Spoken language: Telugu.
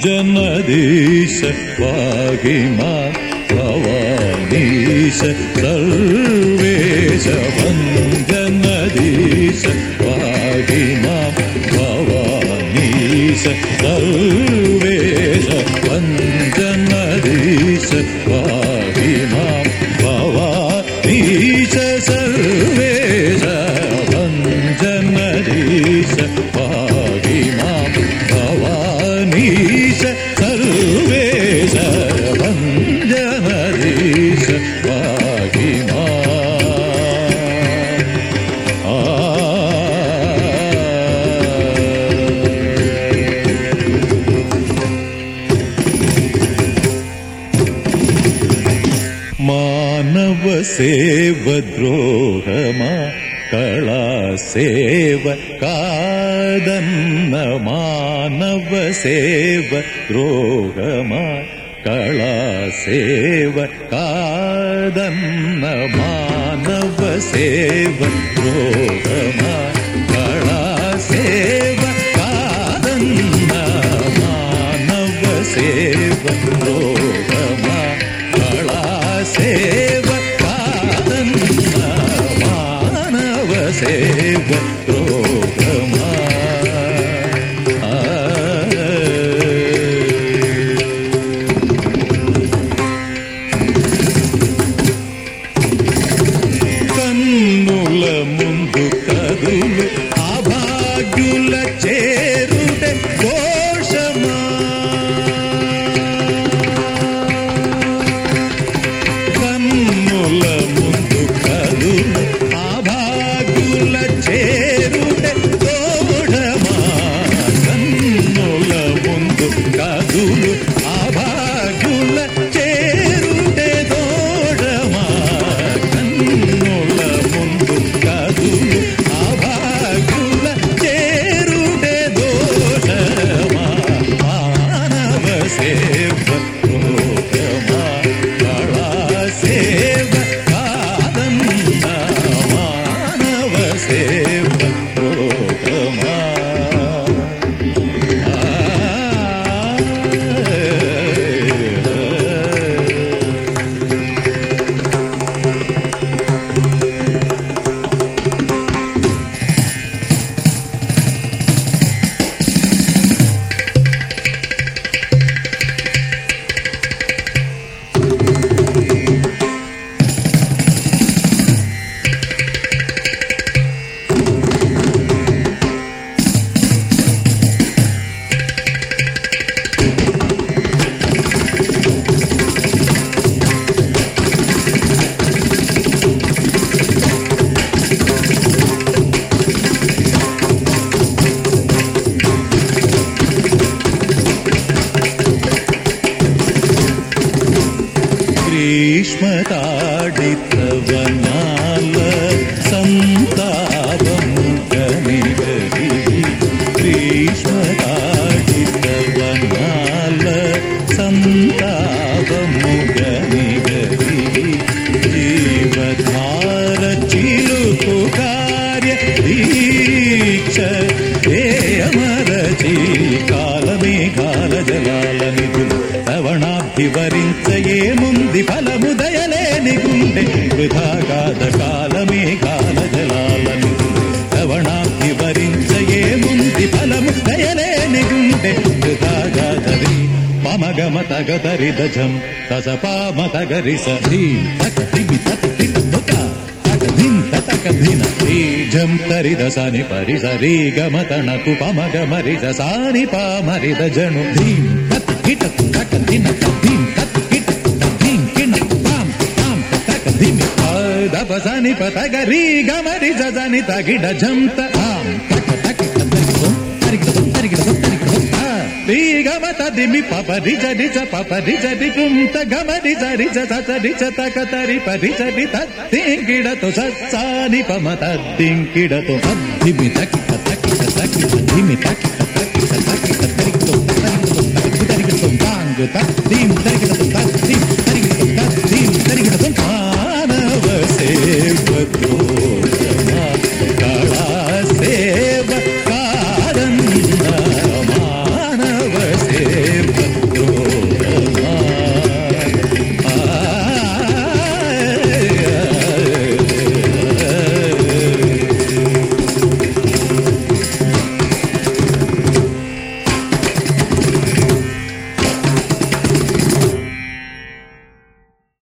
पञ्जनदीश वागिमा भवानीश सर्वेश Jesus. ्रोह म कला सेव कादन्न मानव सेव द्रोहमा कला सेव कादन्न मानव सेव द्रोहमा कला सेव कादन्न मानव सेव द्रोह సేవ ద్రోహమా भीष्मताडितवना వృధా కాద కాలమే కాల జలాల నిధులు ఫలము దయలేని గుండె వృధా కాదరి తగదరి దజం తస పామ తగరి సీ తక తిమి తక తిమి తుక తక ధిం తక జం తరిద సని గమ తణకు పమగ మరిద సాని పామరిద జను ధీం తగరి తరిగిడ రీ గమ గమ తదిమి పపరి జరి జ పపరి జరి కుంత గమరి జరి జ సరి జ తరి పరి జరి తద్దింకిడతో సత్సాని పమ తద్దింకిడతో. తద్దిమి తకిట తకిట తకిట ధిమి తకిట తకిట